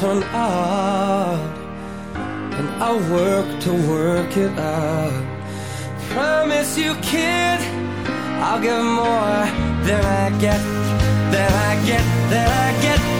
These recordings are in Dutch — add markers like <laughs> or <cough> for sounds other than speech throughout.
turn out And I'll work to work it out. Promise you kid I'll give more Than I get, than I get, than I get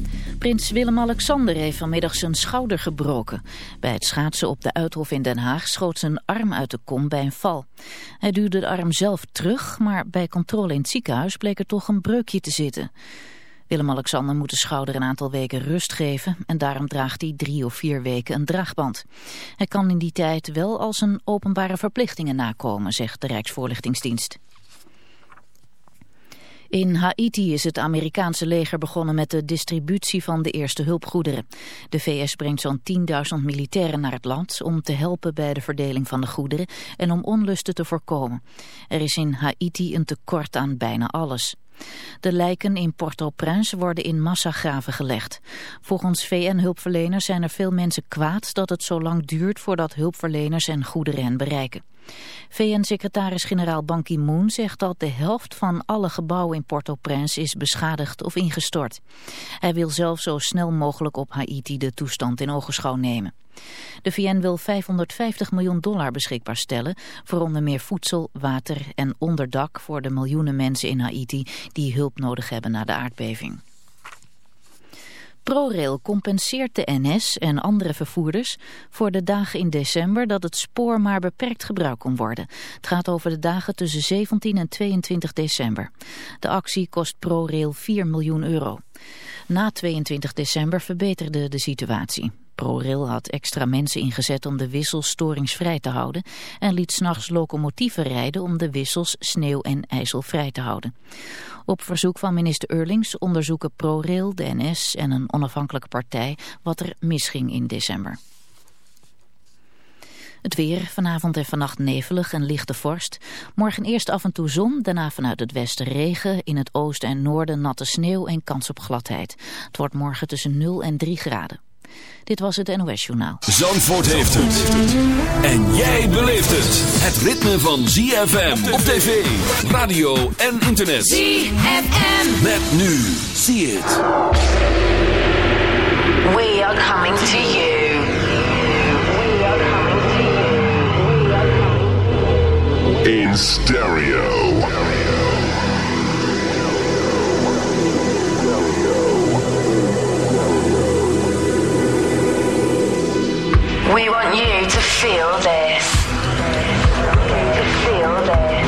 Prins Willem-Alexander heeft vanmiddag zijn schouder gebroken. Bij het schaatsen op de Uithof in Den Haag schoot zijn arm uit de kom bij een val. Hij duwde de arm zelf terug, maar bij controle in het ziekenhuis bleek er toch een breukje te zitten. Willem-Alexander moet de schouder een aantal weken rust geven en daarom draagt hij drie of vier weken een draagband. Hij kan in die tijd wel al zijn openbare verplichtingen nakomen, zegt de Rijksvoorlichtingsdienst. In Haiti is het Amerikaanse leger begonnen met de distributie van de eerste hulpgoederen. De VS brengt zo'n 10.000 militairen naar het land om te helpen bij de verdeling van de goederen en om onlusten te voorkomen. Er is in Haiti een tekort aan bijna alles. De lijken in Port-au-Prince worden in massagraven gelegd. Volgens VN-hulpverleners zijn er veel mensen kwaad dat het zo lang duurt voordat hulpverleners en goederen hen bereiken. VN-secretaris-generaal Ban Ki-moon zegt dat de helft van alle gebouwen in Port-au-Prince is beschadigd of ingestort. Hij wil zelf zo snel mogelijk op Haiti de toestand in ogenschouw nemen. De VN wil 550 miljoen dollar beschikbaar stellen voor onder meer voedsel, water en onderdak voor de miljoenen mensen in Haiti die hulp nodig hebben na de aardbeving. ProRail compenseert de NS en andere vervoerders voor de dagen in december dat het spoor maar beperkt gebruikt kon worden. Het gaat over de dagen tussen 17 en 22 december. De actie kost ProRail 4 miljoen euro. Na 22 december verbeterde de situatie. ProRail had extra mensen ingezet om de wissels storingsvrij te houden en liet s'nachts locomotieven rijden om de wissels sneeuw en ijzel vrij te houden. Op verzoek van minister Eurlings onderzoeken ProRail, de NS en een onafhankelijke partij wat er misging in december. Het weer, vanavond en vannacht nevelig en lichte vorst. Morgen eerst af en toe zon, daarna vanuit het westen regen. In het oosten en noorden natte sneeuw en kans op gladheid. Het wordt morgen tussen 0 en 3 graden. Dit was het NOS Journaal. Zandvoort heeft het. En jij beleeft het. Het ritme van ZFM op tv, radio en internet. ZFM. Met nu. Zie het. We are coming to you. in stereo. We want you to feel this. To feel this.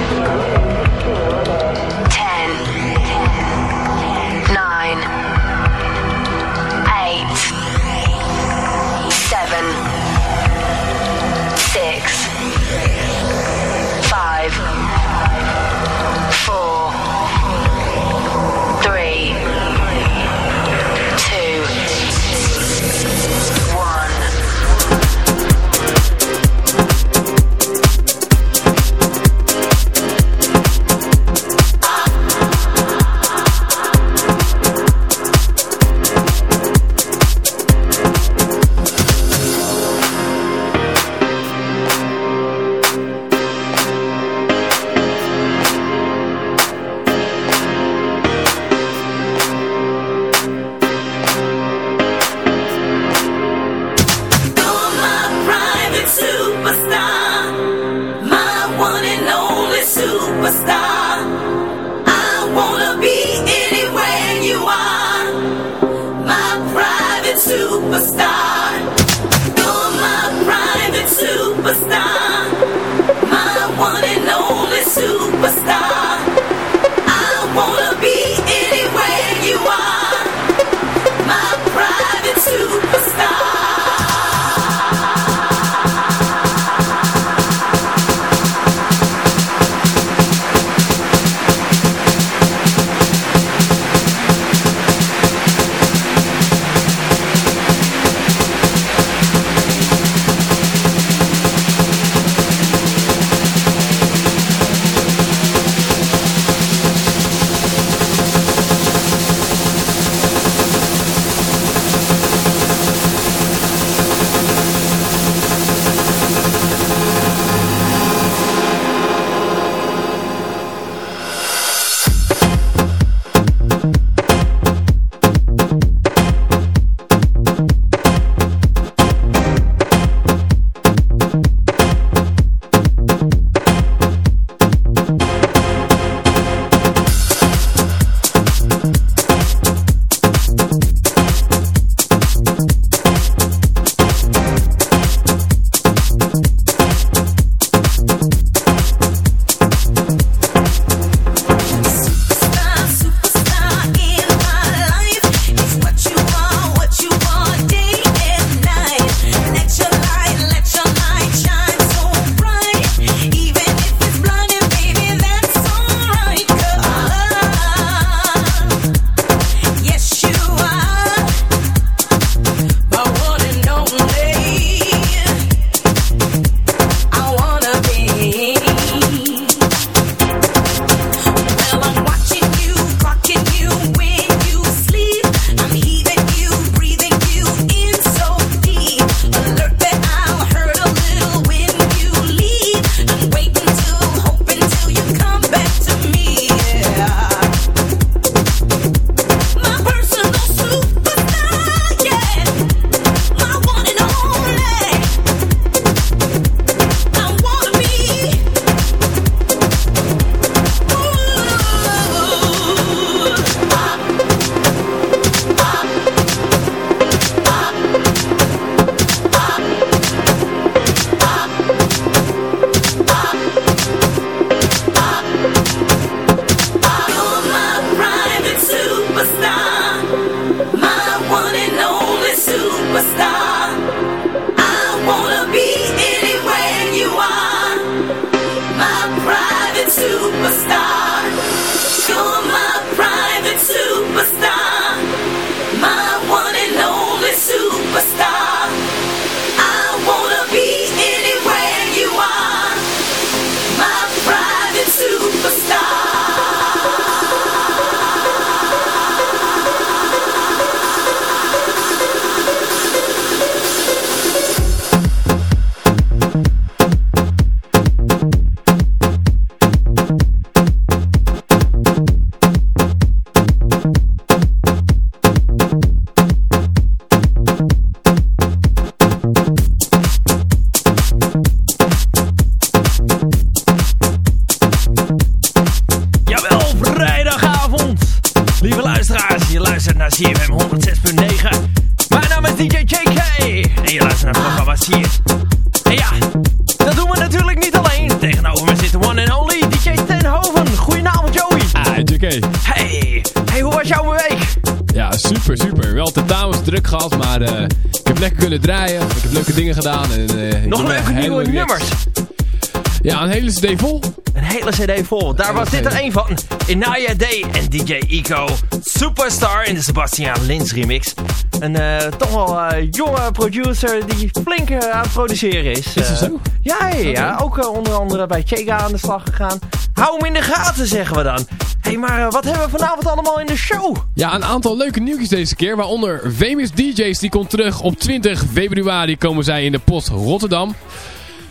Cd vol. Daar was dit er één van. Inaya Day en DJ Eco. Superstar in de Sebastian Lins remix. Een uh, toch wel uh, jonge producer die flink uh, aan het produceren is. Is dat zo? Ja, ja, ja. ook onder andere bij Chega aan de slag gegaan. Hou hem in de gaten, zeggen we dan. Hé, hey, maar wat hebben we vanavond allemaal in de show? Ja, een aantal leuke nieuwtjes deze keer. Waaronder Famous DJ's, die komt terug op 20 februari komen zij in de post Rotterdam.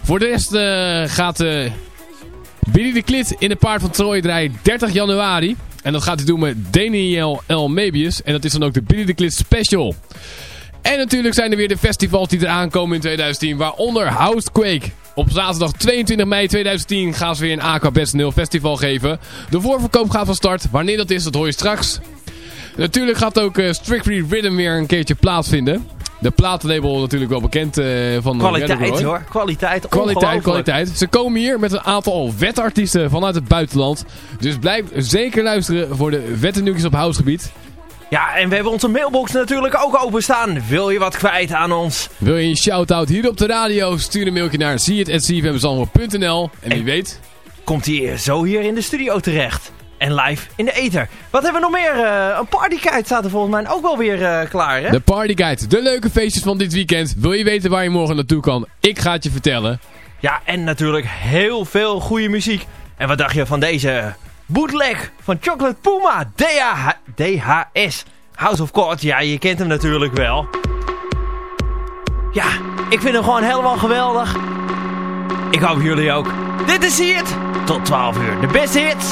Voor de rest gaat Billy de Klit in de paard van Troy draaien 30 januari. En dat gaat hij doen met Daniel L. Mebius. En dat is dan ook de Billy de Klit Special. En natuurlijk zijn er weer de festivals die eraan komen in 2010. Waaronder Housequake. Op zaterdag 22 mei 2010 gaan ze weer een Aqua Best 0 Festival geven. De voorverkoop gaat van start. Wanneer dat is, dat hoor je straks. Natuurlijk gaat ook uh, Strictly Rhythm weer een keertje plaatsvinden. De platenlabel natuurlijk wel bekend uh, van Kwaliteit hoor, kwaliteit, Kwaliteit, kwaliteit. Ze komen hier met een aantal wetartiesten vanuit het buitenland. Dus blijf zeker luisteren voor de wettennieuwtjes op housegebied. Ja, en we hebben onze mailbox natuurlijk ook openstaan. Wil je wat kwijt aan ons? Wil je een shout-out hier op de radio? Stuur een mailtje naar zie.cfmzandvoort.nl En wie weet... Komt hij zo hier in de studio terecht en live in de ether. Wat hebben we nog meer? Uh, een partyguide staat er volgens mij ook wel weer uh, klaar, hè? De partyguide, de leuke feestjes van dit weekend. Wil je weten waar je morgen naartoe kan? Ik ga het je vertellen. Ja, en natuurlijk heel veel goede muziek. En wat dacht je van deze bootleg van Chocolate Puma DH DHS? House of Cards, ja, je kent hem natuurlijk wel. Ja, ik vind hem gewoon helemaal geweldig. Ik hoop jullie ook. Dit is hier Tot 12 uur. De beste hits.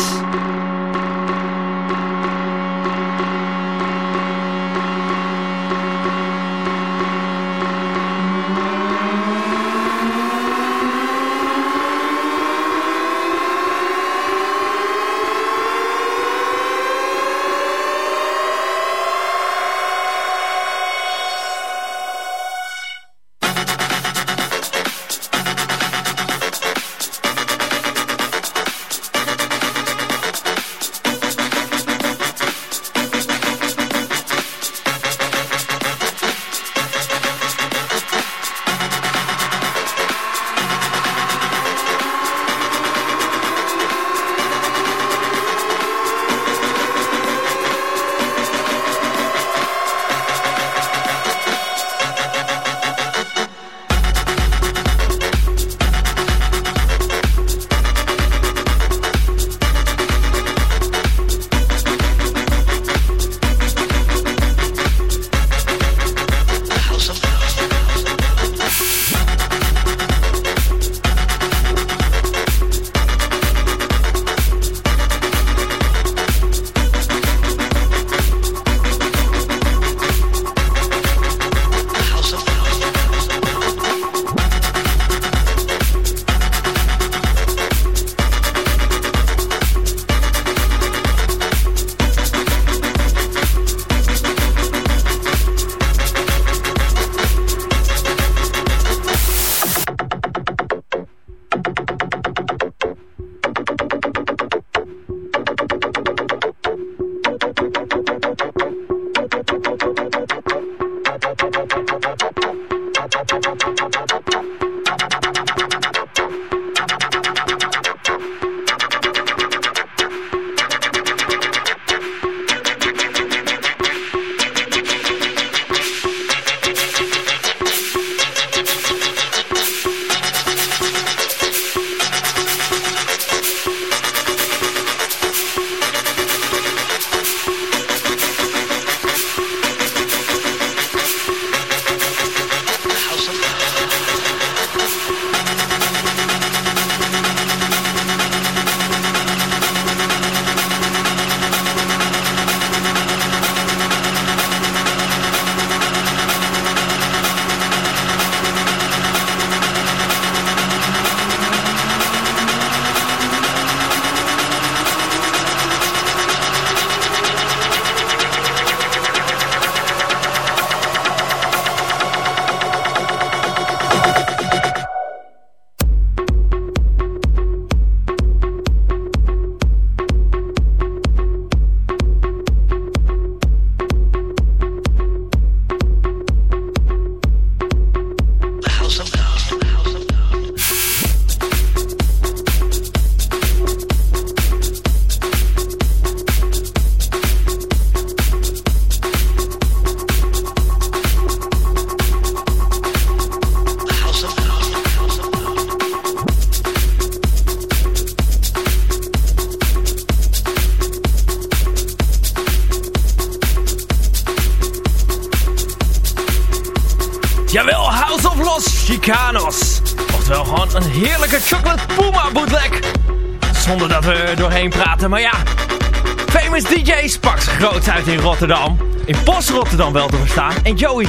Rotterdam. In Post Rotterdam wel te verstaan. En Joey,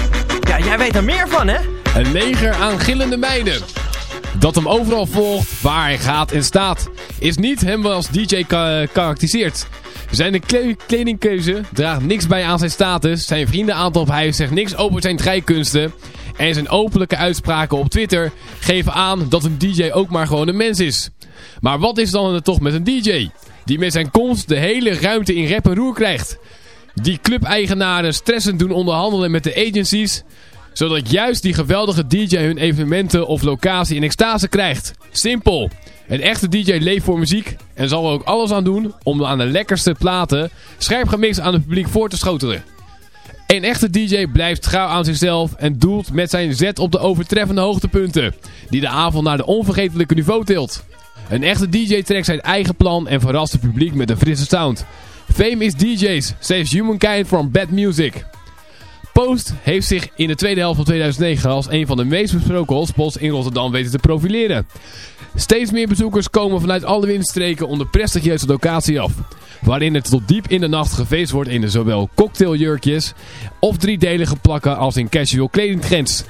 ja, jij weet er meer van, hè? Een leger aan gillende meiden. Dat hem overal volgt, waar hij gaat en staat. Is niet hem als DJ ka karakteriseert. Zijn kledingkeuze draagt niks bij aan zijn status. Zijn vriendenaantal op huis zegt niks over zijn drijkunsten. En zijn openlijke uitspraken op Twitter geven aan dat een DJ ook maar gewoon een mens is. Maar wat is dan toch met een DJ? Die met zijn komst de hele ruimte in rep en roer krijgt. Die clubeigenaren stressend doen onderhandelen met de agencies. Zodat juist die geweldige DJ hun evenementen of locatie in extase krijgt. Simpel. Een echte DJ leeft voor muziek en zal er ook alles aan doen om aan de lekkerste platen scherp gemixt aan het publiek voor te schotelen. Een echte DJ blijft trouw aan zichzelf en doelt met zijn zet op de overtreffende hoogtepunten, die de avond naar de onvergetelijke niveau tilt. Een echte DJ trekt zijn eigen plan en verrast het publiek met een frisse sound. Famous DJ's saves humankind from bad music. Post heeft zich in de tweede helft van 2009 als een van de meest besproken hotspots in Rotterdam weten te profileren. Steeds meer bezoekers komen vanuit alle windstreken om de prestigieuze locatie af. Waarin het tot diep in de nacht gefeest wordt in de zowel cocktailjurkjes of driedelige plakken als in casual kledingtrends.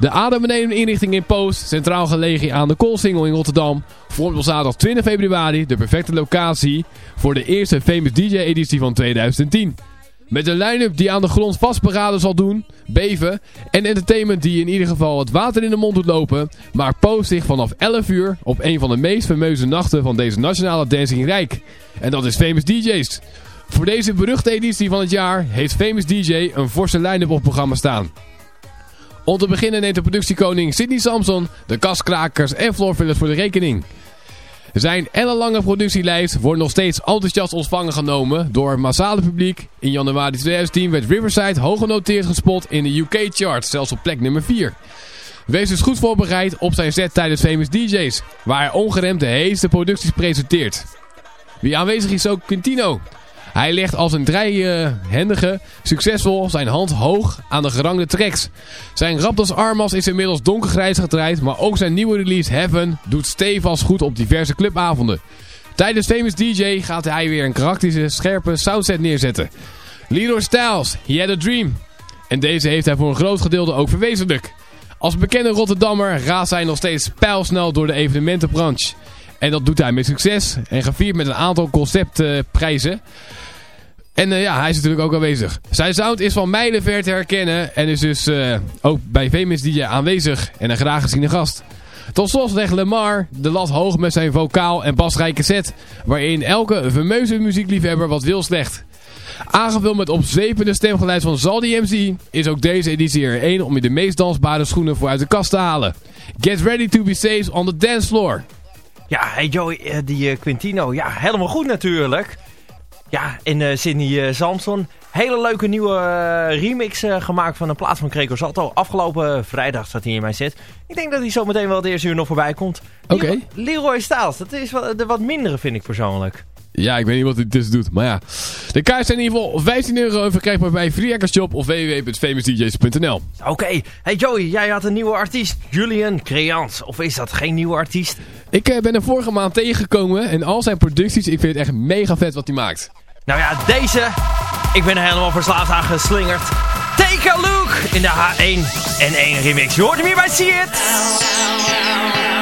De adembenemende inrichting in Post, centraal gelegen aan de Koolsingel in Rotterdam, vormt op zaterdag 20 februari de perfecte locatie voor de eerste Famous DJ editie van 2010. Met een line-up die aan de grond vastberaden zal doen, beven en entertainment die in ieder geval het water in de mond doet lopen, maakt Post zich vanaf 11 uur op een van de meest fameuze nachten van deze nationale dancing rijk. En dat is Famous DJ's. Voor deze beruchte editie van het jaar heeft Famous DJ een forse line-up op programma staan. Om te beginnen neemt de productiekoning Sidney Samson, de kaskrakers en floorfillers voor de rekening. Zijn ellenlange productielijst wordt nog steeds enthousiast ontvangen genomen door het massale publiek. In januari 2010 werd Riverside hoog genoteerd gespot in de UK-chart, zelfs op plek nummer 4. Wees dus goed voorbereid op zijn set tijdens Famous DJ's, waar hij ongeremd de heetste producties presenteert. Wie aanwezig is ook Quintino. Hij legt als een drijhendige succesvol zijn hand hoog aan de gerangde tracks. Zijn Raptors Armas is inmiddels donkergrijs gedraaid, maar ook zijn nieuwe release Heaven doet stevast goed op diverse clubavonden. Tijdens Famous DJ gaat hij weer een karakterische, scherpe soundset neerzetten. Leroy Styles, He Had A Dream. En deze heeft hij voor een groot gedeelte ook verwezenlijk. Als bekende Rotterdammer raast hij nog steeds pijlsnel door de evenementenbranche. En dat doet hij met succes en gevierd met een aantal conceptprijzen. En uh, ja, hij is natuurlijk ook aanwezig. Zijn sound is van mijlenver te herkennen en is dus uh, ook bij Famous DJ aanwezig en een graag geziene gast. Tot slot legt Lemar de lat hoog met zijn vocaal en basrijke set, waarin elke fameuze muziekliefhebber wat wil slecht. Aangevuld met opzwepende stemgeluid van Zaldi MC is ook deze editie er één om je de meest dansbare schoenen voor uit de kast te halen. Get ready to be safe on the dance floor. Ja, hey Joey, uh, die Quintino, ja, helemaal goed natuurlijk. Ja, en uh, Sidney uh, Samson. Hele leuke nieuwe remix gemaakt van een plaats van Creco Salto. Afgelopen vrijdag zat hij in mijn set. Ik denk dat hij zo meteen wel het eerste uur nog voorbij komt. Oké. Okay. Leroy Styles, dat is wat, de wat mindere vind ik persoonlijk. Ja, ik weet niet wat hij dus doet, maar ja. De kaart zijn in ieder geval 15 euro en verkrijgbaar bij FreeHackersJob of www.famousdjs.nl Oké. Okay. Hey Joey, jij had een nieuwe artiest, Julian Creans. Of is dat geen nieuwe artiest? Ik uh, ben er vorige maand tegengekomen en al zijn producties, ik vind het echt mega vet wat hij maakt. Nou ja, deze, ik ben er helemaal verslaafd aan geslingerd. Take a look in de H1N1 remix. Je hoort hem hier bij See It.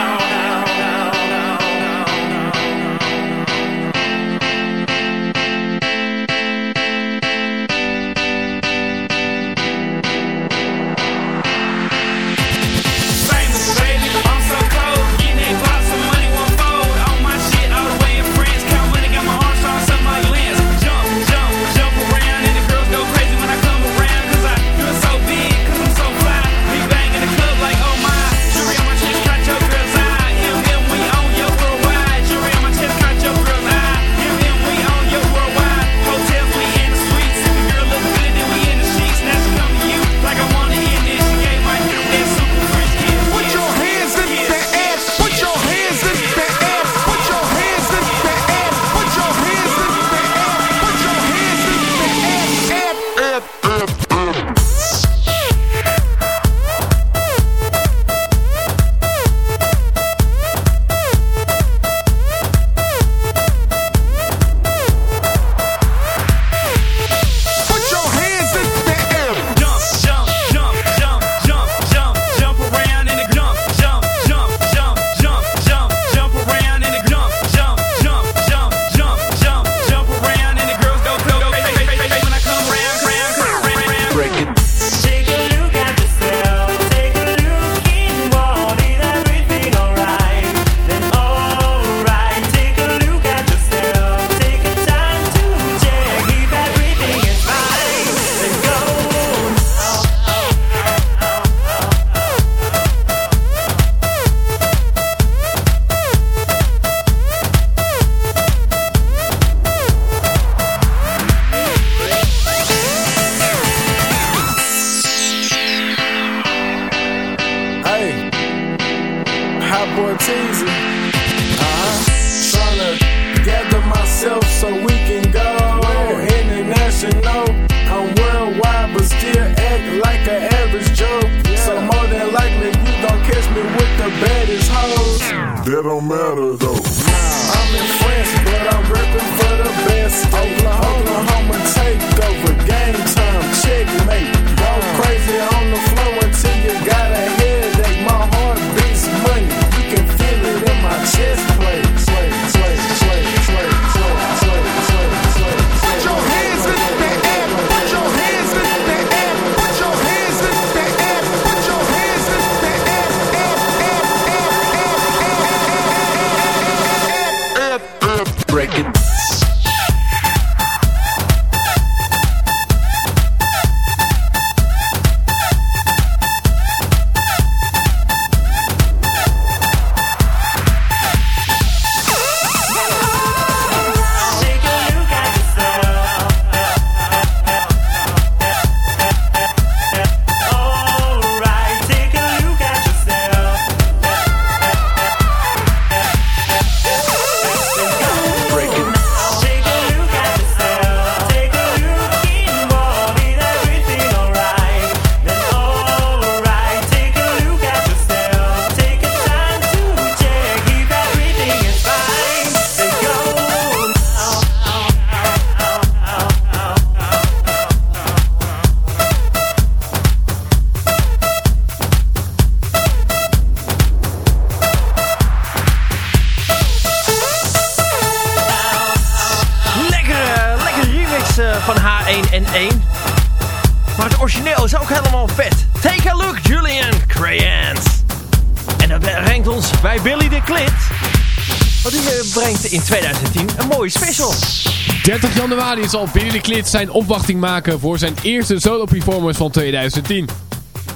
30 januari zal Billy de Klit zijn opwachting maken voor zijn eerste solo performance van 2010.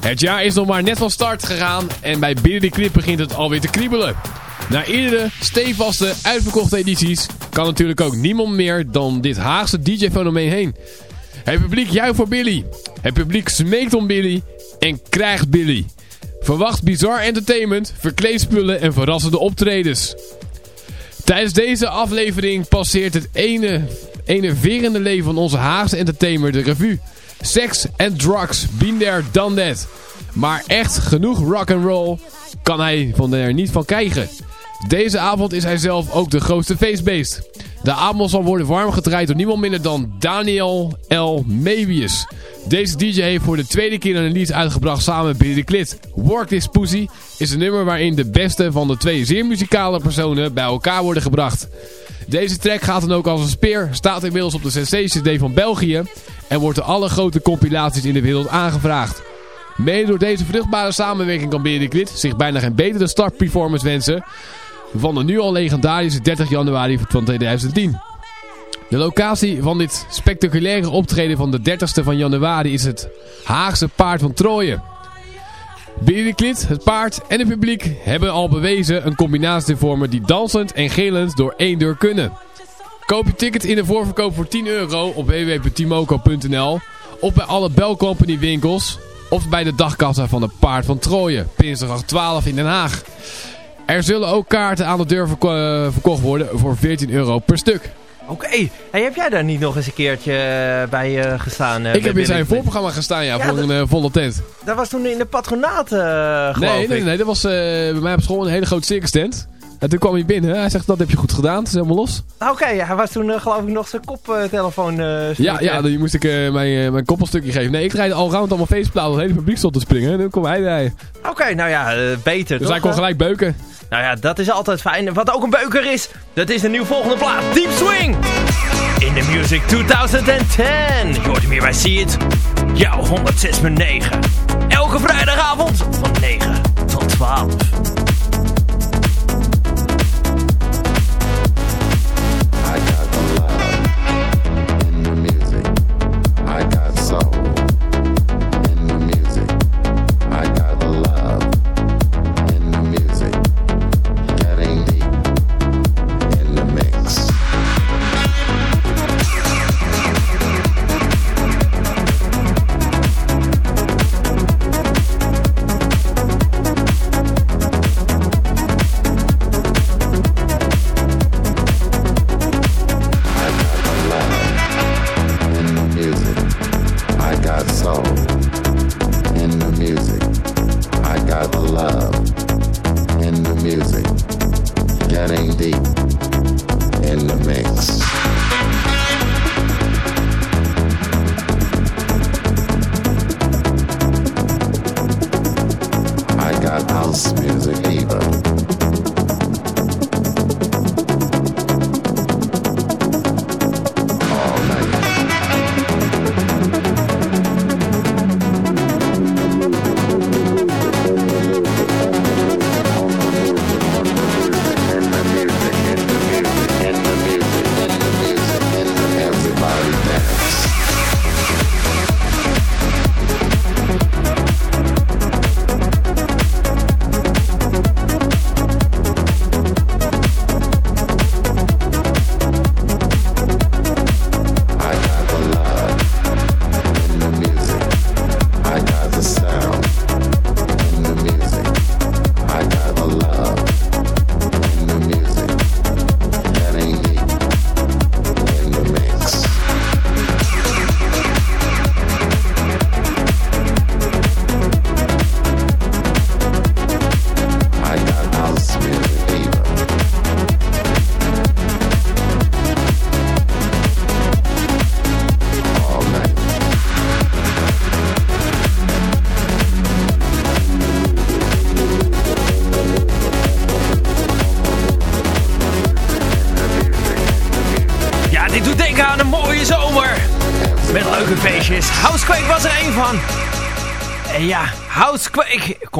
Het jaar is nog maar net van start gegaan en bij Billy Klit begint het alweer te kriebelen. Na eerdere, stevaste, uitverkochte edities kan natuurlijk ook niemand meer dan dit Haagse DJ-fenomeen heen. Het publiek juicht voor Billy. Het publiek smeekt om Billy en krijgt Billy. Verwacht bizar entertainment, verkleedspullen en verrassende optredens. Tijdens deze aflevering passeert het ene, enerverende leven van onze Haagse entertainer de revue. Sex en drugs, been there, done. Maar echt genoeg rock and roll kan hij van er niet van krijgen. Deze avond is hij zelf ook de grootste feestbeest. De avond zal worden warm gedraaid door niemand minder dan Daniel L. Mebius. Deze DJ heeft voor de tweede keer een release uitgebracht samen met Billy de Klit. Work This Pussy is een nummer waarin de beste van de twee zeer muzikale personen bij elkaar worden gebracht. Deze track gaat dan ook als een speer, staat inmiddels op de Sensation CD van België en wordt door alle grote compilaties in de wereld aangevraagd. Mede door deze vruchtbare samenwerking kan de Klit zich bijna geen betere startperformance wensen van de nu al legendarische 30 januari van 2010. De locatie van dit spectaculaire optreden van de 30ste van januari is het Haagse Paard van Trooien. Billy het paard en het publiek hebben al bewezen een combinatie te vormen die dansend en gillend door één deur kunnen. Koop je ticket in de voorverkoop voor 10 euro op www.timoco.nl of bij alle Bell Company winkels of bij de dagkassa van het Paard van Trooien, Pinsdag 12 in Den Haag. Er zullen ook kaarten aan de deur eh, verkocht worden voor 14 euro per stuk. Oké, hey, heb jij daar niet nog eens een keertje eh, bij eh, gestaan? eh, ik heb in zijn voorprogramma gestaan, ja, Ja, voor een volle tent. Dat was toen in de patronaat, geloof Nee, nee, ik. nee, dat was bij mij op school een hele grote circus tent. En toen kwam hij binnen, hij zegt dat heb je goed gedaan, het is helemaal los. Oké, ja, hij was toen geloof ik nog zijn koptelefoon Ja, ja, dan moest ik eh, mijn, mijn koppelstukje geven. Nee, ik rijd al round allemaal feestplaten, het hele publiek stond te springen. En toen kwam hij bij. Oké, nou ja, beter Dus toch? hij kon gelijk beuken. Nou ja, dat is altijd fijn. Wat ook een beuker is, dat is de nieuw volgende plaat. Deep Swing! In the Music 2010. Je hoort hem hier See It. Jouw 106.9. Elke vrijdagavond van 9 tot 12.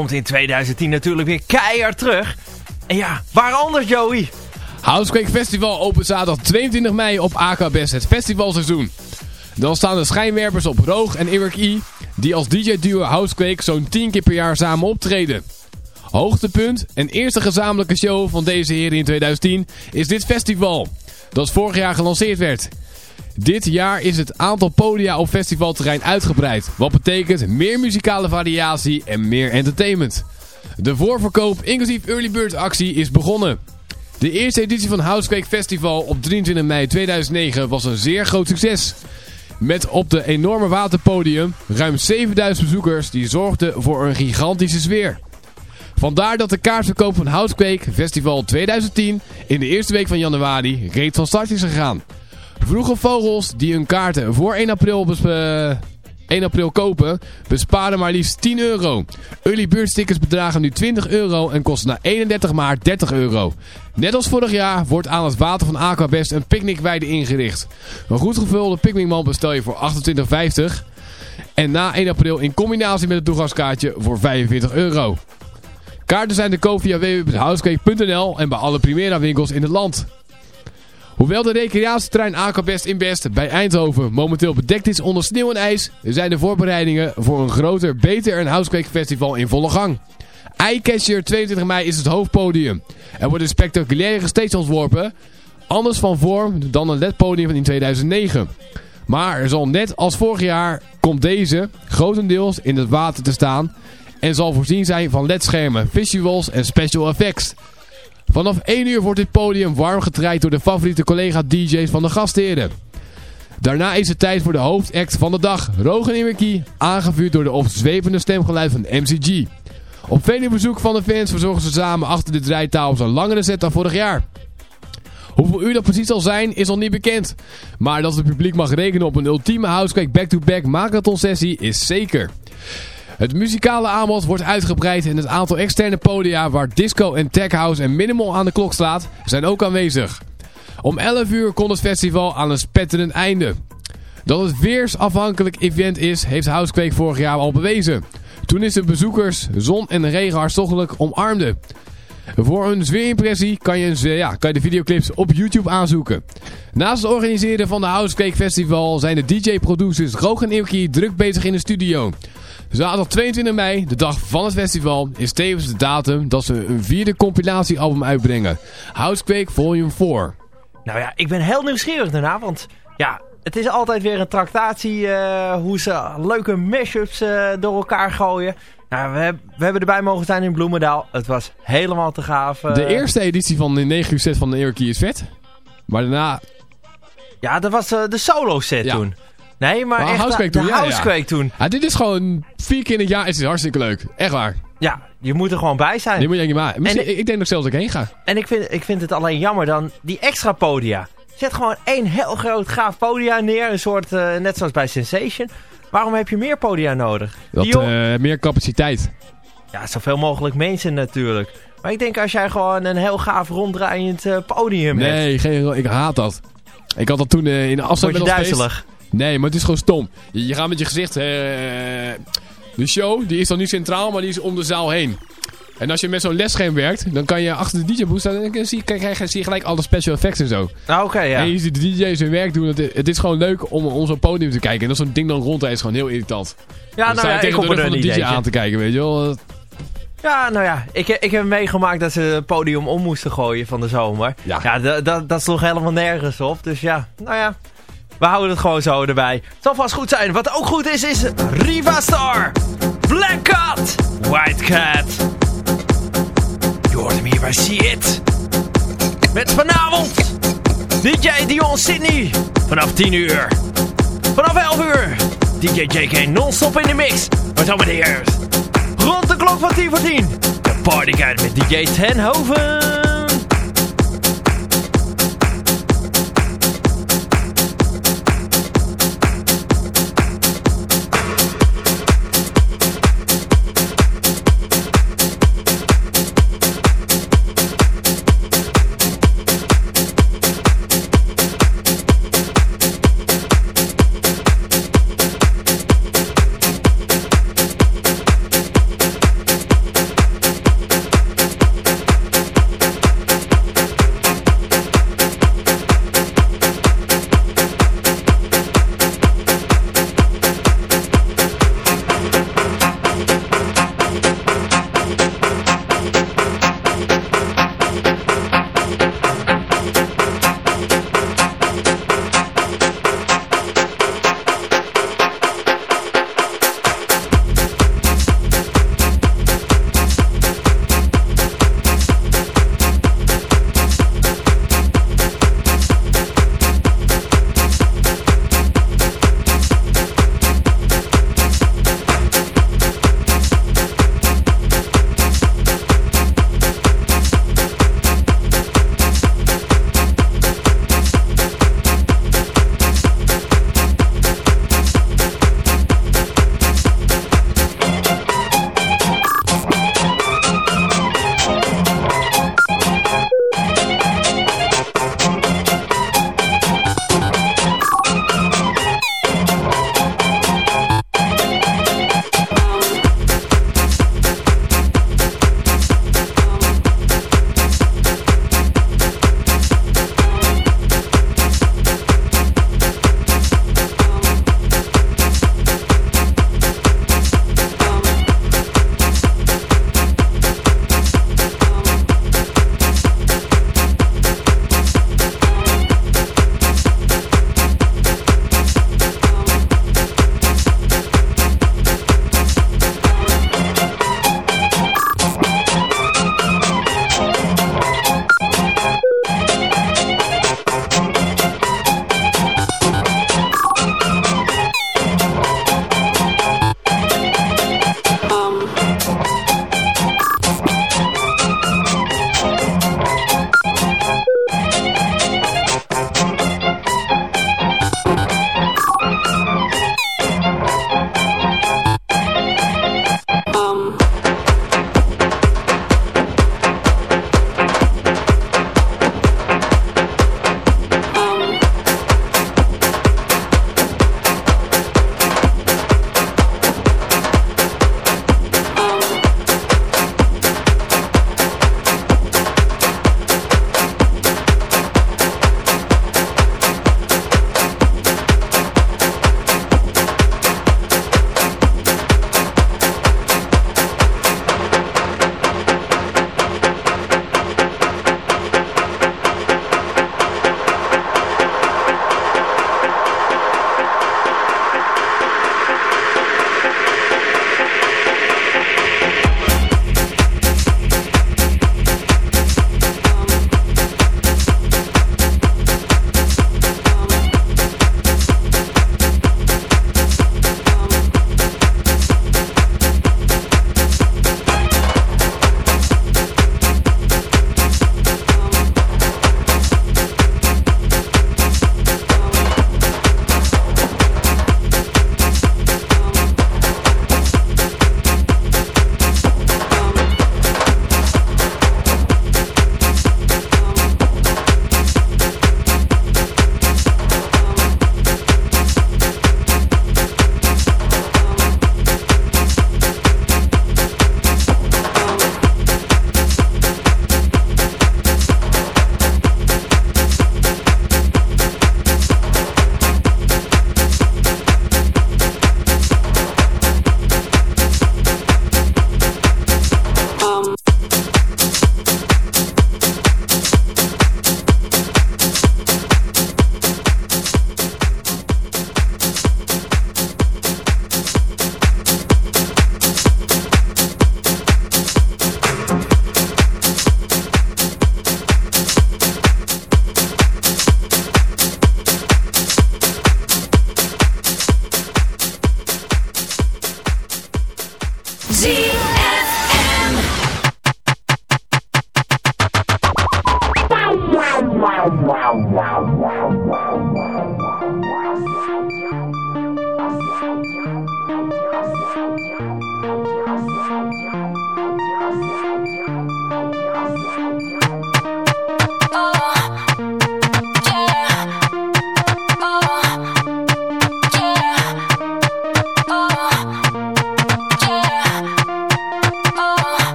Komt in 2010 natuurlijk weer keihard terug. En ja, waar anders Joey? Housequake Festival opent zaterdag 22 mei op AK Best, het festivalseizoen. Dan staan de schijnwerpers op Roog en Eric E. Die als DJ-duo Housequake zo'n 10 keer per jaar samen optreden. Hoogtepunt en eerste gezamenlijke show van deze heren in 2010 is dit festival. Dat vorig jaar gelanceerd werd. Dit jaar is het aantal podia op festivalterrein uitgebreid. Wat betekent meer muzikale variatie en meer entertainment. De voorverkoop inclusief early bird actie is begonnen. De eerste editie van Housequake Festival op 23 mei 2009 was een zeer groot succes. Met op de enorme waterpodium ruim 7000 bezoekers die zorgden voor een gigantische sfeer. Vandaar dat de kaartverkoop van Housequake Festival 2010 in de eerste week van januari reeds van start is gegaan. Vroege vogels die hun kaarten voor 1 april, bes- eh, 1 april kopen, besparen maar liefst 10 euro. Early bird stickers bedragen nu 20 euro en kosten na 31 maart 30 euro. Net als vorig jaar wordt aan het water van Aquabest een picknickweide ingericht. Een goed gevulde picknickmand bestel je voor 28,50 en na 1 april in combinatie met het toegangskaartje voor 45 euro. Kaarten zijn te koop via www.housequake.nl en bij alle Primera winkels in het land. Hoewel de recreatieterrein Aquabest in Best bij Eindhoven momenteel bedekt is onder sneeuw en ijs, zijn de voorbereidingen voor een groter, beter en Housequake Festival in volle gang. Eyecatcher 22 mei is het hoofdpodium. Er worden spectaculaire stages ontworpen, anders van vorm dan een LED-podium van in 2009. Maar er zal net als vorig jaar komt deze grotendeels in het water te staan en zal voorzien zijn van LED-schermen, visuals en special effects. Vanaf 1 uur wordt dit podium warm getraind door de favoriete collega-dj's van de gastheren. Daarna is het tijd voor de hoofdact van de dag, Rogan Imerkie, aangevuurd door de opzwepende stemgeluid van MCG. Op vele bezoek van de fans verzorgen ze samen achter de draaitafel een langere set dan vorig jaar. Hoeveel uur dat precies zal zijn, is nog niet bekend. Maar dat het publiek mag rekenen op een ultieme Housequake back-to-back marathon sessie is zeker. Het muzikale aanbod wordt uitgebreid en het aantal externe podia waar disco en tech house en minimal aan de klok staat, zijn ook aanwezig. Om 11 uur komt het festival aan een spetterend einde. Dat het weersafhankelijk event is, heeft Housequake vorig jaar al bewezen. Toen is de bezoekers zon en regen hartstochtelijk omarmden. Voor een sfeerimpressie kan je, ja, kan je de videoclips op YouTube aanzoeken. Naast het organiseren van de Housequake Festival zijn de DJ-producers Roog en Ilki druk bezig in de studio. Zaterdag 22 mei, de dag van het festival, is tevens de datum dat ze een vierde compilatiealbum uitbrengen. Housequake Volume 4. Nou ja, ik ben heel nieuwsgierig daarna, want ja, het is altijd weer een tractatie eh, hoe ze leuke mashups eh door elkaar gooien. Nou, we, heb- we hebben erbij mogen zijn in Bloemendaal. Het was helemaal te gaaf. eh. De eerste editie van de 9 uur set van de Ilki is vet. Maar daarna... Ja, dat was eh, de solo set Ja. toen. Nee, maar Maar echt Housequake de toen, ja, ja. Housequake toen. Ja, dit is gewoon vier keer in het jaar. Het is hartstikke leuk. Echt waar. Ja, je moet er gewoon bij zijn. Die moet je maar. Misschien, En- ik, denk nog zelfs dat ik heen ga. En ik vind, ik vind het alleen jammer dan die extra podia. Zet gewoon één heel groot gaaf podia neer. Een soort, eh, net zoals bij Sensation. Waarom heb je meer podia nodig? Dat, eh, meer capaciteit. Ja, zoveel mogelijk mensen natuurlijk. Maar ik denk als jij gewoon een heel gaaf ronddraaiend eh, podium hebt. Nee, geen, ik haat dat. Ik had dat toen eh, in de afstand Word je feest. Nee, maar het is gewoon stom. Je, je gaat met je gezicht... eh, de show, die is dan niet centraal, maar die is om de zaal heen. En als je met zo'n lesscherm werkt, dan kan je achter de DJ-booth staan en dan zie je, zie je gelijk alle special effects en zo. Nou, oké, ja. En je ziet de DJ's hun werk doen. Het, het is gewoon leuk om, om zo'n podium te kijken. En dat zo'n ding dan rondrijdt is gewoon heel irritant. Ja, dan nou ja, ik tegen de kom rug er van een de DJ ideetje. aan te kijken, weet je wel. Ja, nou ja, ik, ik heb meegemaakt dat ze het podium om moesten gooien van de zomer. Ja. Ja, dat- dat- dat sloeg helemaal nergens op. Dus ja, nou ja, we houden het gewoon zo erbij. Het zal vast goed zijn. Wat ook goed is, is Riva Star, Black Cat, White Cat. Je hoort hem hier bij See It. Met vanavond DJ Dion Sydney vanaf 10 uur. Vanaf 11 uur DJ JK non-stop in de mix. Maar zo meteen eerst. Rond de klok van 10 voor 10. De Party Guide met DJ Tenhoven.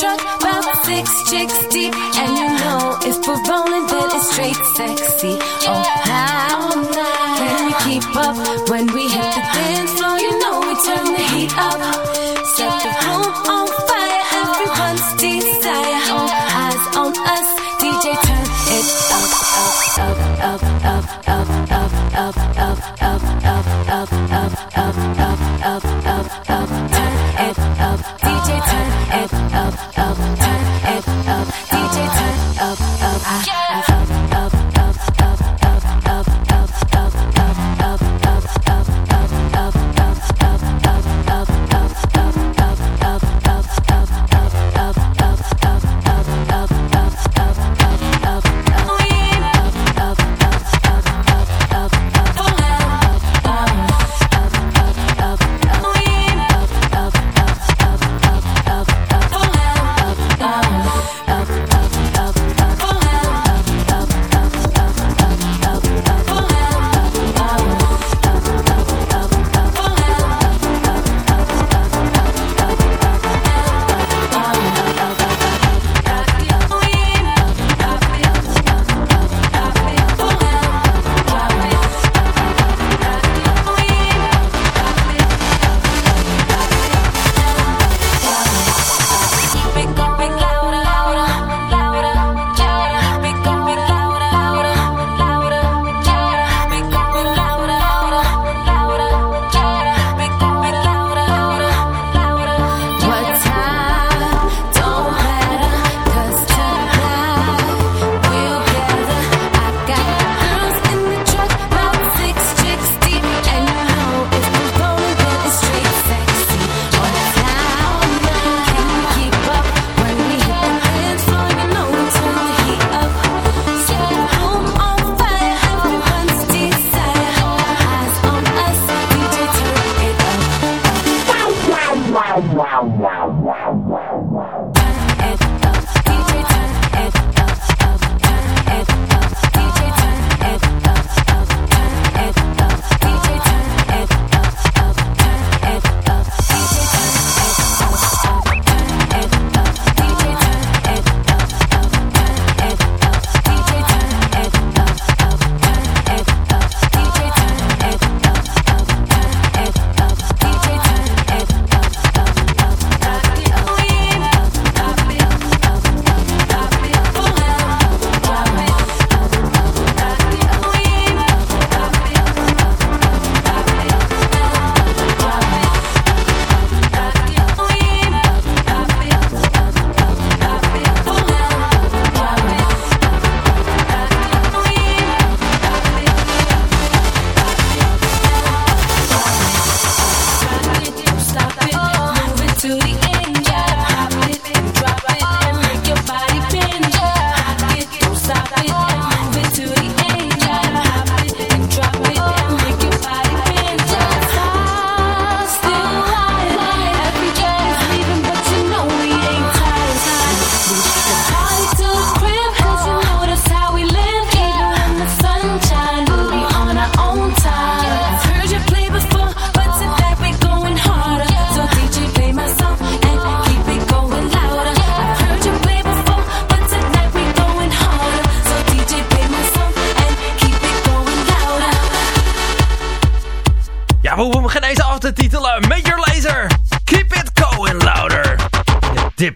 truck, about six chicks deep, and you know if we're rolling, then it's straight sexy. Oh, how can we keep up when we hit the dance floor? You know we turn the heat up.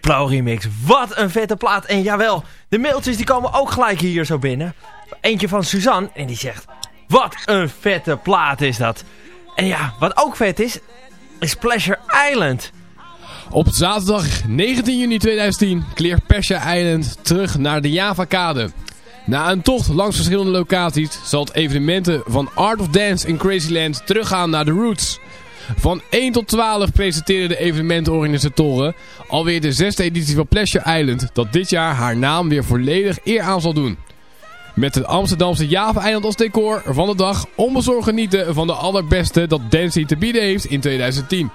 Remix. Wat een vette plaat. En jawel, de mailtjes die komen ook gelijk hier zo binnen. Eentje van Suzanne en die zegt... Wat een vette plaat is dat. En ja, wat ook vet is, is Pleasure Island. Op zaterdag 19 juni 2010 kleert Persia Island terug naar de Java Kade. Na een tocht langs verschillende locaties zal het evenementen van Art of Dance in Crazyland teruggaan naar de roots. Van 1 tot 12 presenteren de evenementenorganisatoren alweer de zesde editie van Pleasure Island dat dit jaar haar naam weer volledig eer aan zal doen. Met het Amsterdamse Java-eiland als decor van de dag onbezorgd genieten van de allerbeste dat Dancing te bieden heeft in 2010.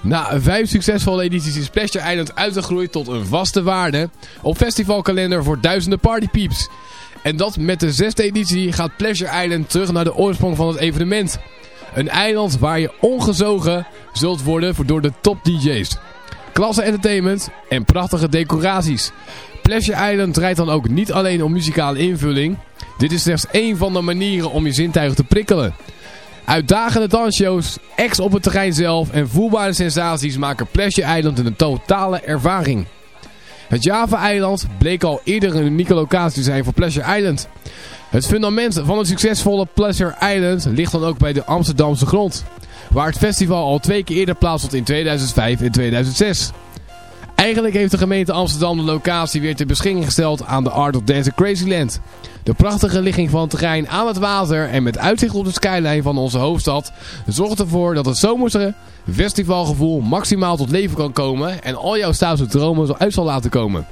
Na vijf succesvolle edities is Pleasure Island uitgegroeid tot een vaste waarde op festivalkalender voor duizenden partypeeps. En dat met de zesde editie gaat Pleasure Island terug naar de oorsprong van het evenement. Een eiland waar je ongezogen zult worden door de top DJ's. Klasse entertainment en prachtige decoraties. Pleasure Island draait dan ook niet alleen om muzikale invulling. Dit is slechts één van de manieren om je zintuigen te prikkelen. Uitdagende dansshows, acts op het terrein zelf en voelbare sensaties maken Pleasure Island een totale ervaring. Het Java-eiland bleek al eerder een unieke locatie te zijn voor Pleasure Island. Het fundament van het succesvolle Pleasure Island ligt dan ook bij de Amsterdamse grond. Waar het festival al twee keer eerder plaatsvond in 2005 en 2006. Eigenlijk heeft de gemeente Amsterdam de locatie weer ter beschikking gesteld aan de Art of Dance Crazyland. De prachtige ligging van het terrein aan het water en met uitzicht op de skyline van onze hoofdstad zorgt ervoor dat het zomerse festivalgevoel maximaal tot leven kan komen en al jouw stoute dromen uit zal laten komen.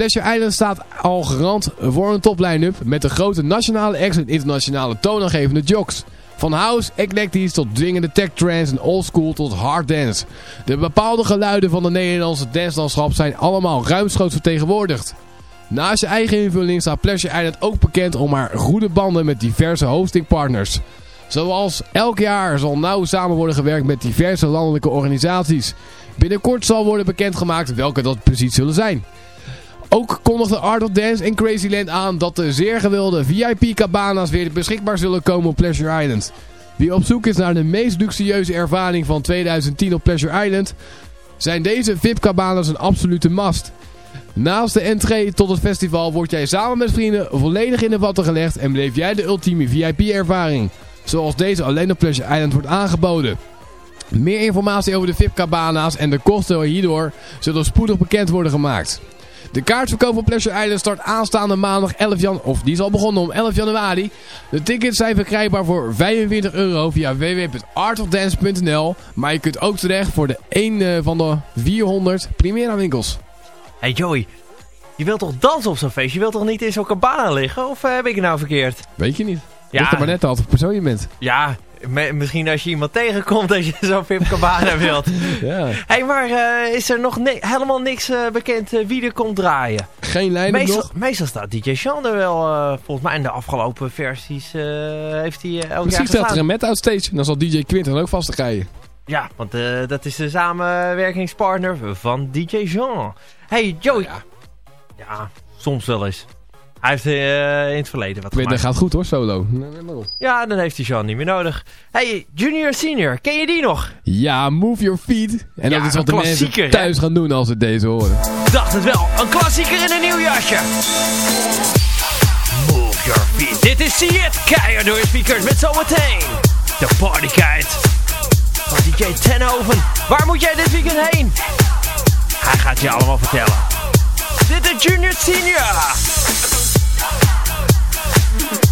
Pleasure Island staat al garant voor een top line-up met de grote nationale acts en internationale toonaangevende jocks. Van house, eclectisch tot dwingende tech trance en oldschool tot hard dance. De bepaalde geluiden van de Nederlandse danslandschap zijn allemaal ruimschoots vertegenwoordigd. Naast je eigen invulling staat Pleasure Island ook bekend om haar goede banden met diverse hostingpartners. Zoals elk jaar zal nauw samen worden gewerkt met diverse landelijke organisaties. Binnenkort zal worden bekendgemaakt welke dat precies zullen zijn. Ook kondigde Art of Dance en Crazyland aan dat de zeer gewilde VIP-cabana's weer beschikbaar zullen komen op Pleasure Island. Wie op zoek is naar de meest luxueuze ervaring van 2010 op Pleasure Island, zijn deze VIP-cabana's een absolute must. Naast de entree tot het festival word jij samen met vrienden volledig in de watten gelegd en beleef jij de ultieme VIP-ervaring. Zoals deze alleen op Pleasure Island wordt aangeboden. Meer informatie over de VIP-cabana's en de kosten hierdoor zullen spoedig bekend worden gemaakt. De kaartverkoop op Pleasure Island start aanstaande maandag 11 jan of die is al begonnen om 11 januari. De tickets zijn verkrijgbaar voor 45 euro via www.artofdance.nl. Maar je kunt ook terecht voor de 1 van de 400 Primera winkels. Hey Joey, je wilt toch dansen op zo'n feest? Je wilt toch niet in zo'n cabana liggen? Of eh, heb ik het nou verkeerd? Weet je niet. Ja. Ligt er maar net al wat persoon je bent. Ja, me- misschien als je iemand tegenkomt dat je zo'n VIP cabana <laughs> wilt. Ja. hey, maar eh, is er nog ni- helemaal niks eh, bekend eh, wie er komt draaien? Geen lijn Meestal, nog. meestal staat DJ Sean er wel, volgens mij in de afgelopen versies heeft hij eh, elk Misschien staat er een met outstage. Dan zal DJ Quinten ook vast rijden. Ja, want dat is de samenwerkingspartner van DJ Jean. Hey Joey. Ja. soms wel eens. Hij heeft eh, in het verleden wat gemaakt. gaat goed hoor, solo. Ja, dan heeft hij Jean niet meer nodig. Hey, Junior Senior, ken je die nog? Ja, move your feet. En Ja, dat is wat de mensen hè? thuis gaan doen als ze deze horen. Dacht het wel, een klassieker in een nieuw jasje. Move your feet. Dit is See It, keihard door je speakers met zometeen. De partykite van DJ Tenhoven. Waar moet jij dit weekend heen? Hij gaat je allemaal vertellen. Dit is Junior Senior. Yeah.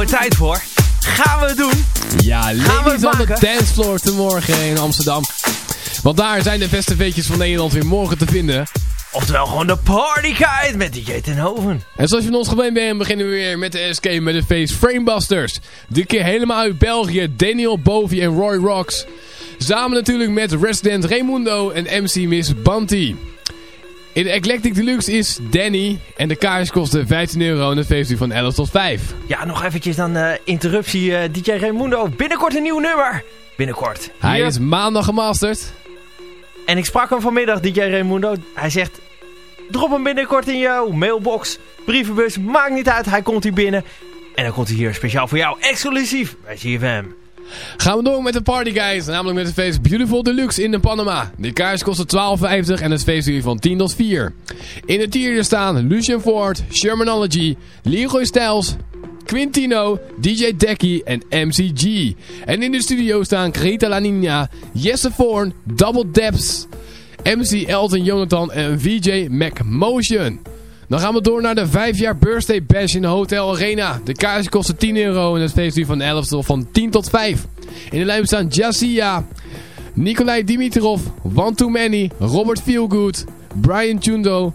Alweer tijd voor. Gaan we het doen? Ja, Gaan we ladies on the dancefloor te morgen in Amsterdam. Want daar zijn de beste feestjes van Nederland weer morgen te vinden. Oftewel gewoon de Party Guide met DJ Tenhoven. En zoals je van ons gewend bent, beginnen we weer met de SK met de feest Framebusters. Dit keer helemaal uit België, Daniel Bovi en Roy Rocks. Samen natuurlijk met Resident Raimundo en MC Miss Banti. In de Eclectic Deluxe is Danny en de kaars kosten 15 euro en het feest van 11 tot 5. Ja, nog eventjes dan eh, interruptie. eh, DJ Raimundo, binnenkort een nieuw nummer. Binnenkort. Hij Hier. is maandag gemasterd. En ik sprak hem vanmiddag, DJ Raimundo. Hij zegt, drop hem binnenkort in jouw mailbox, brievenbus, maakt niet uit. Hij komt hier binnen. En dan komt hij hier speciaal voor jou, exclusief bij CFM. Gaan we door met de party guys, namelijk met het feest Beautiful Deluxe in de Panama. De kaars kosten 12,50 en het feest duurt van 10 tot 4. In de tieren staan Lucien Ford, Shermanology, Leroy Styles, Quintino, DJ Decky en MCG. En in de studio staan Greta La Nina, Jesse Voorn, Double Depths, MC Elton Jonathan en VJ McMotion. Dan gaan we door naar de 5 jaar birthday bash in de Hotel Arena. De kaars kosten 10 euro en het feest duurt van 11 tot van 10 tot 5. In de lijn staan Jassia, Nikolai Dimitrov, One Too Many, Robert Feelgood, Brian Chundo,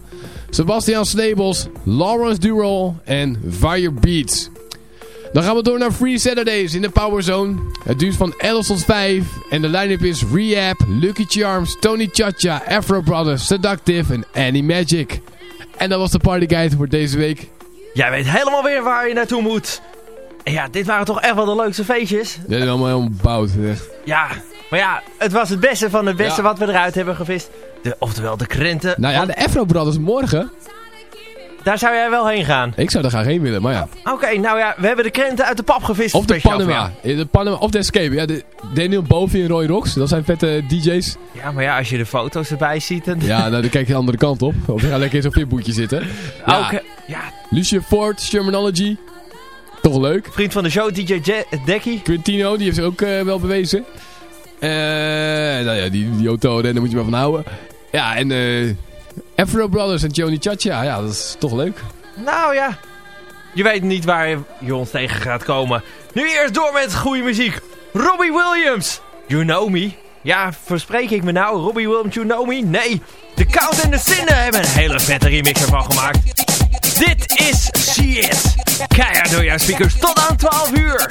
Sebastian Slebels, Lawrence Durrell en Fire Beats. Dan gaan we door naar Free Saturdays in de Power Zone. Het duurt van 11 tot 5 en de line-up is Rehab, Lucky Charms, Tony Chacha, Afro Brothers, Seductive en Annie Magic. En dat was de partyguide voor deze week. Jij weet helemaal weer waar je naartoe moet. En ja, dit waren toch echt wel de leukste feestjes. Dit is allemaal helemaal bout. echt. Ja, maar ja, het was het beste van het beste Ja. wat we eruit hebben gevist. De, oftewel de krenten. Nou ja, de Afro Brothers morgen. Daar zou jij wel heen gaan. Ik zou er graag heen willen, maar ja. Oké, nou ja, we hebben de krenten uit de pap gevist. Of de Panama. Eh, De Panama of de Escape. Ja, de Daniel Bovi en Roy Rocks. Dat zijn vette DJ's. jou. Ja, maar ja, als je de foto's erbij ziet... Dan... Ja, nou dan kijk je de andere kant op. Of je gaat lekker in zo'n pitboetje zitten. <laughs> Ja. Ja, Lucia Ford, Shermanology. Toch leuk. vriend van de show, DJ Je Decky. Quintino, die heeft zich ook eh, wel bewezen. Eh, nou ja, die, die auto, daar moet je maar van houden. Ja, en eh Afro Brothers en Joni Chacha. Ja, dat is toch leuk. Nou ja, je weet niet waar je, ons tegen gaat komen. Nu eerst door met goede muziek. Robbie Williams, You Know Me. Ja, verspreek ik me nou? Robbie Williams, You Know Me? Nee, de Count en de Cinder hebben een hele vette remix ervan gemaakt. Dit is See It. Keihard door jouw speakers tot aan 12 uur.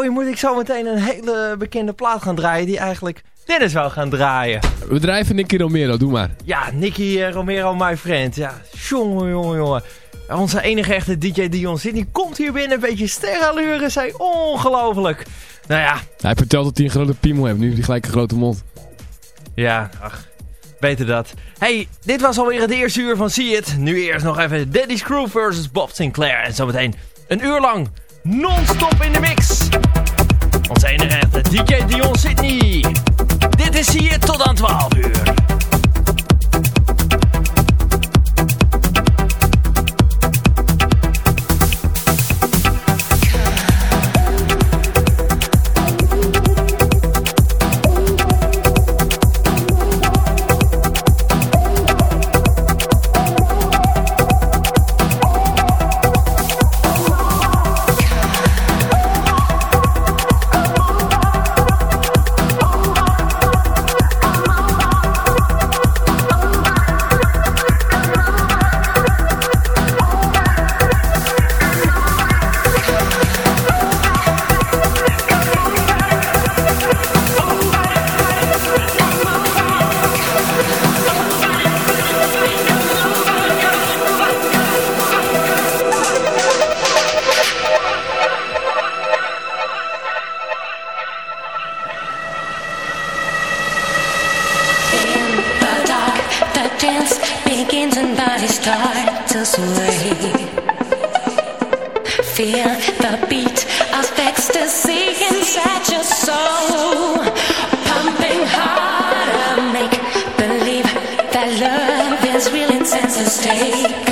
Mij, Joey, moet ik zo meteen een hele bekende plaat gaan draaien die eigenlijk Dennis wou gaan draaien. We drijven Nicky Romero, doe maar. Ja, Nicky eh, Romero, my friend. Ja, jongen, jongen, jongen. Onze enige echte DJ Dion Sydney komt hier binnen. Een beetje sterallure, zei ongelooflijk. Nou ja. Hij vertelt dat hij een grote piemel heeft. Nu heeft hij gelijk een grote mond. Ja, ach. Beter dat. Hey, dit was alweer het eerste uur van See It. Nu eerst nog even Daddy's Crew versus Bob Sinclair. En zometeen een uur lang non-stop in de mix. Enige echte DJ Dion Sydney. Dit is It tot aan 12 uur. Dance begins and bodies start to sway. Feel the beat of ecstasy inside your soul, pumping harder. Make believe that love is real and stay.